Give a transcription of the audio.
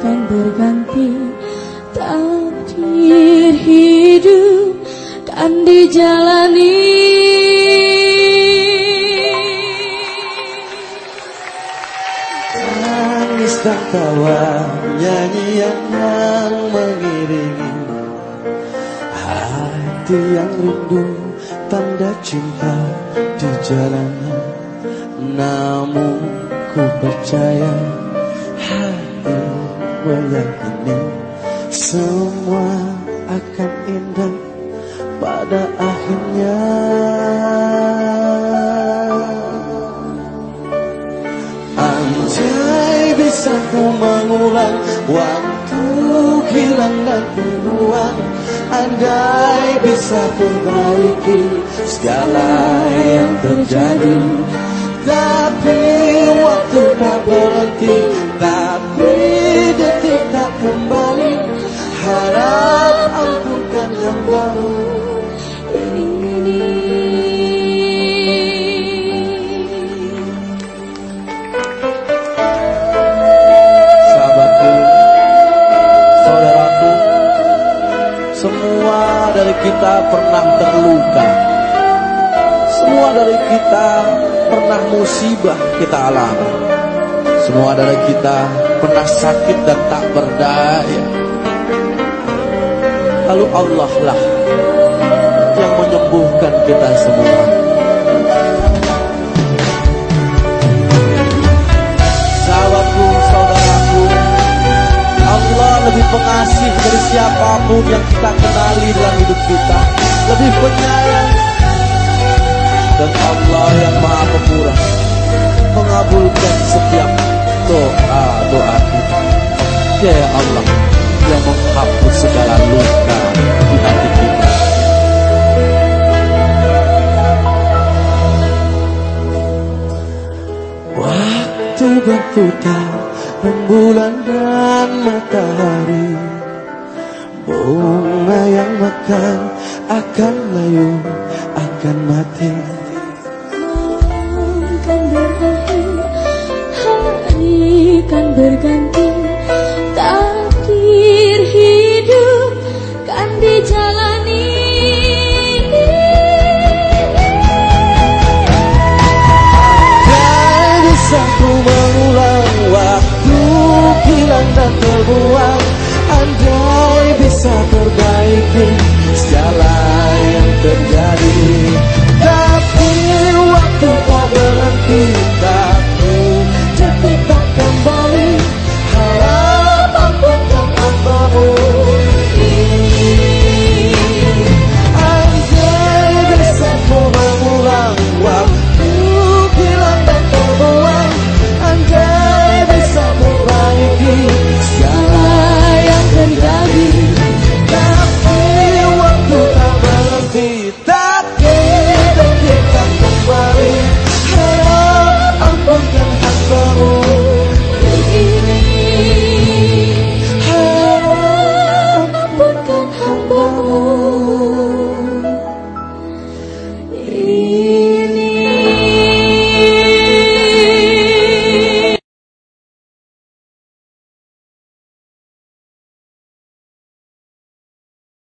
akan berganti. Takdir hidup kan dijalani. Tangis tak tawa nyanyian yang mengiringi. Hati yang rindu tanda cinta di jalannya. Namun ku percaya meyakini Semua akan indah pada akhirnya. Anjay bisa ku mengulang Waktu hilang dan terbuang Andai bisa perbaiki Segala yang terjadi. Tapi waktu tak berhenti Tapi dari kita pernah terluka. Semua dari kita pernah musibah kita alami. Semua dari kita pernah sakit dan tak berdaya. Lalu Allah lah yang menyembuhkan kita semua. Pengasih dari siapa pun yang kita kenali dalam hidup kita. Lebih penyayang. Dan Allah yang maha pemurah mengabulkan setiap doa-doa kita. Ya Allah yang menghapus segala luka di hati kita. Waktu berputar Rembulan dan matahari. Bunga yang makan akan layu akan mati. Kan berakhir, Hari kan berganti. Takdir hidup kan dijalani. Dari sang hilang dan terbuang. Andai bisa perbaiki Oh.